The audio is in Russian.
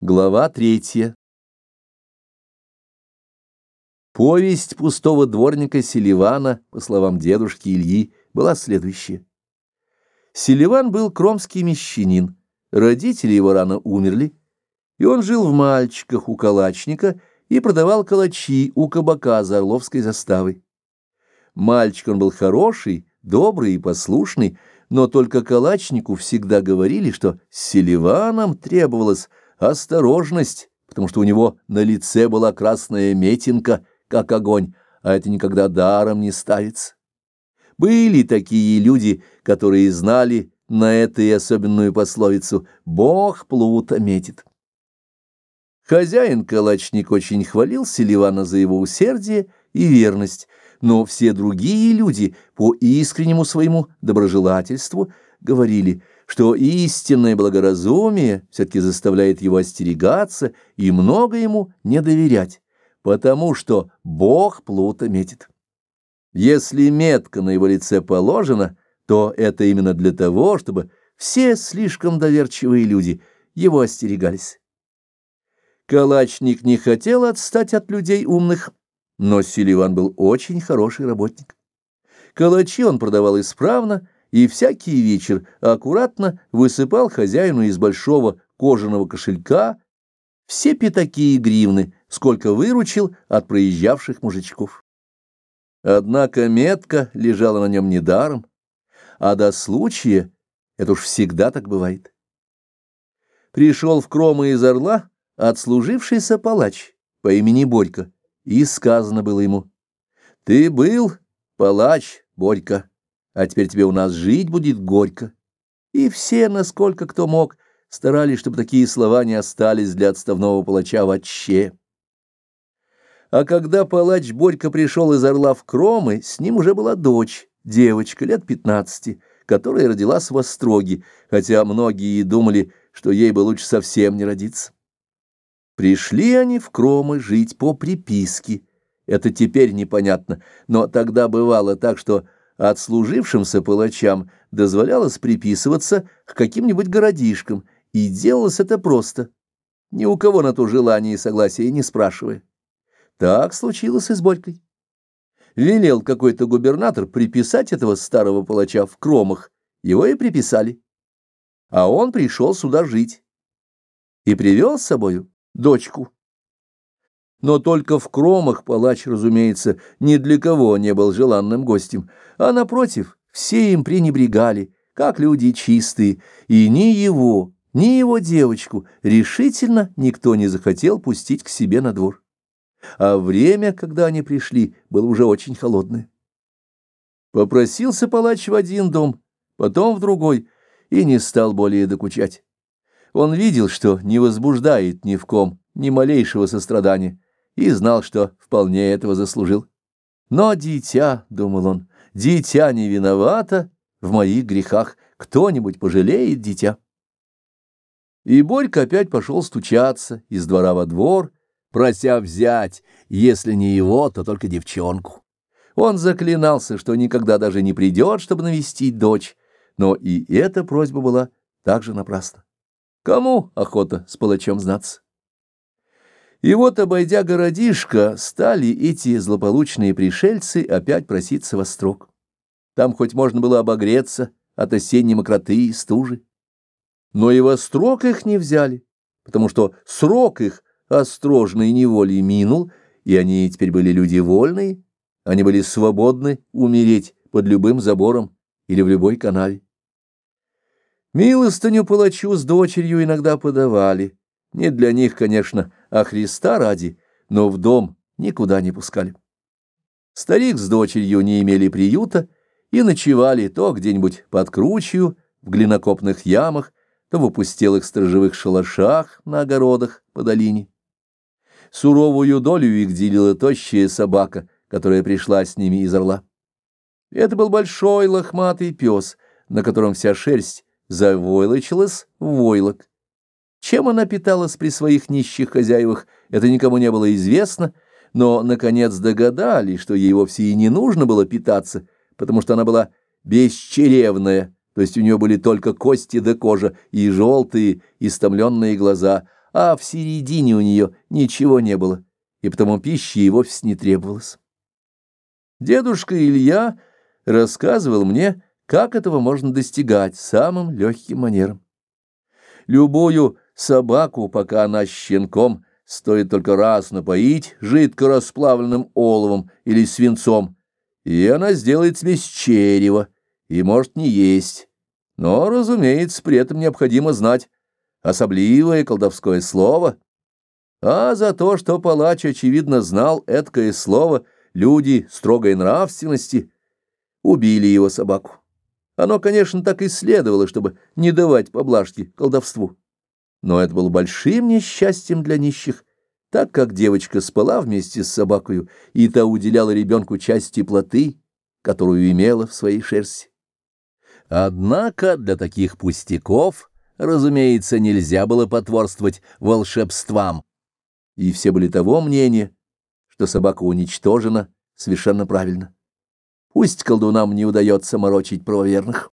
Глава третья. Повесть пустого дворника Селивана, по словам дедушки Ильи, была следующая. Селиван был кромский мещанин, родители его рано умерли, и он жил в мальчиках у калачника и продавал калачи у кабака за Орловской заставой. Мальчик он был хороший, добрый и послушный, но только калачнику всегда говорили, что с Селиваном требовалось осторожность, потому что у него на лице была красная метинка, как огонь, а это никогда даром не ставится. Были такие люди, которые знали на это особенную пословицу «Бог плута метит». Хозяин-калачник очень хвалил Селивана за его усердие и верность, но все другие люди по искреннему своему доброжелательству говорили – что истинное благоразумие все-таки заставляет его остерегаться и много ему не доверять, потому что Бог плута метит. Если метка на его лице положена, то это именно для того, чтобы все слишком доверчивые люди его остерегались. Калачник не хотел отстать от людей умных, но Селиван был очень хороший работник. Калачи он продавал исправно, и всякий вечер аккуратно высыпал хозяину из большого кожаного кошелька все пятаки и гривны, сколько выручил от проезжавших мужичков. Однако метка лежала на нем недаром, а до случая, это уж всегда так бывает. Пришел в Кромы из Орла отслужившийся палач по имени Борька, и сказано было ему, «Ты был палач, Борька, а теперь тебе у нас жить будет горько. И все, насколько кто мог, старались, чтобы такие слова не остались для отставного палача вообще. А когда палач Борька пришел из Орла в Кромы, с ним уже была дочь, девочка лет пятнадцати, которая родилась в Остроге, хотя многие и думали, что ей бы лучше совсем не родиться. Пришли они в Кромы жить по приписке. Это теперь непонятно, но тогда бывало так, что отслужившимся палачам дозволялось приписываться к каким-нибудь городишкам, и делалось это просто, ни у кого на то желание и согласие не спрашивая. Так случилось и с Борькой. Велел какой-то губернатор приписать этого старого палача в кромах, его и приписали. А он пришел сюда жить и привел с собою дочку. Но только в кромах палач, разумеется, ни для кого не был желанным гостем, а, напротив, все им пренебрегали, как люди чистые, и ни его, ни его девочку решительно никто не захотел пустить к себе на двор. А время, когда они пришли, было уже очень холодное. Попросился палач в один дом, потом в другой, и не стал более докучать. Он видел, что не возбуждает ни в ком ни малейшего сострадания, и знал, что вполне этого заслужил. Но дитя, — думал он, — дитя не виновато в моих грехах, кто-нибудь пожалеет дитя. И Борька опять пошел стучаться из двора во двор, прося взять, если не его, то только девчонку. Он заклинался, что никогда даже не придет, чтобы навестить дочь, но и эта просьба была также напрасна. Кому охота с палачом знаться? И вот, обойдя городишко, стали эти злополучные пришельцы опять проситься во строк. Там хоть можно было обогреться от осенней мокроты и стужи. Но и во строк их не взяли, потому что срок их острожной неволи минул, и они теперь были люди вольные, они были свободны умереть под любым забором или в любой канаве. Милостыню палачу с дочерью иногда подавали, не для них, конечно, а Христа ради, но в дом никуда не пускали. Старик с дочерью не имели приюта и ночевали то где-нибудь под кручью, в глинокопных ямах, то в опустелых сторожевых шалашах на огородах по долине. Суровую долю их делила тощая собака, которая пришла с ними из орла. Это был большой лохматый пес, на котором вся шерсть завойлочилась в войлок. Чем она питалась при своих нищих хозяевах, это никому не было известно, но, наконец, догадались, что ей вовсе и не нужно было питаться, потому что она была бесчеревная, то есть у нее были только кости да кожа и желтые, истомленные глаза, а в середине у нее ничего не было, и потому пищи и вовсе не требовалось. Дедушка Илья рассказывал мне, как этого можно достигать самым легким манером. Любую собаку, пока она щенком, стоит только раз напоить жидко расплавленным оловом или свинцом, и она сделает смесь черева и может не есть. Но, разумеется, при этом необходимо знать особливое колдовское слово. А за то, что палач, очевидно, знал эткое слово, люди строгой нравственности убили его собаку. Оно, конечно, так и следовало, чтобы не давать поблажки колдовству. Но это было большим несчастьем для нищих, так как девочка спала вместе с собакою, и та уделяла ребенку часть теплоты, которую имела в своей шерсти. Однако для таких пустяков, разумеется, нельзя было потворствовать волшебствам, и все были того мнения, что собака уничтожена совершенно правильно. Пусть колдунам не удается морочить правоверных.